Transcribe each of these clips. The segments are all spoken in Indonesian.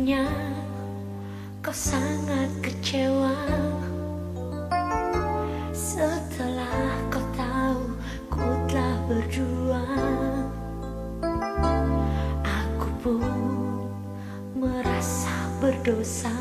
Akhirnya kau sangat kecewa. Setelah kau tahu ku telah berjuang, Aku pun merasa berdosa.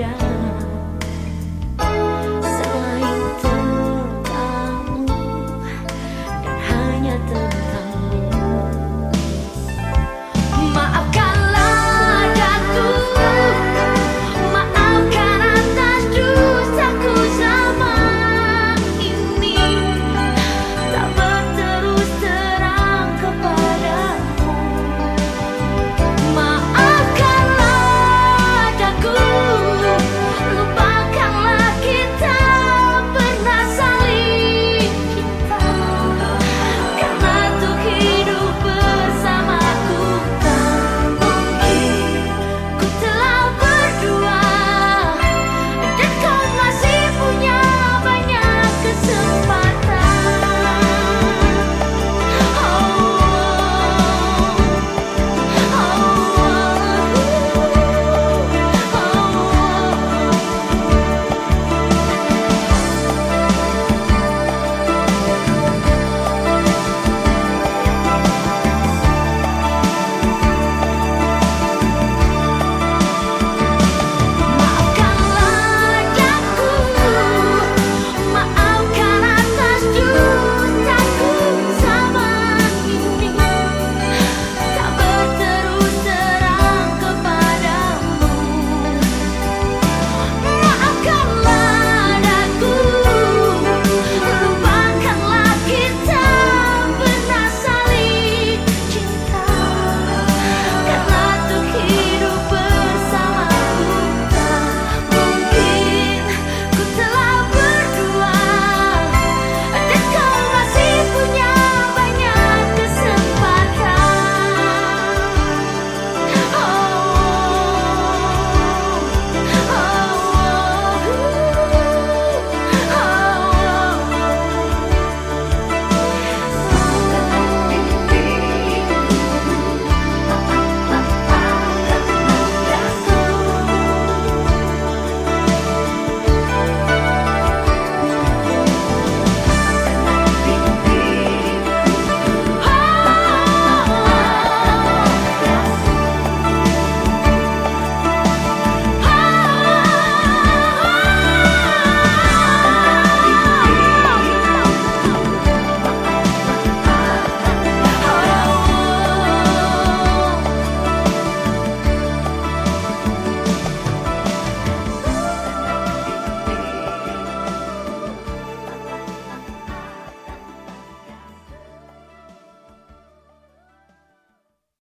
ya.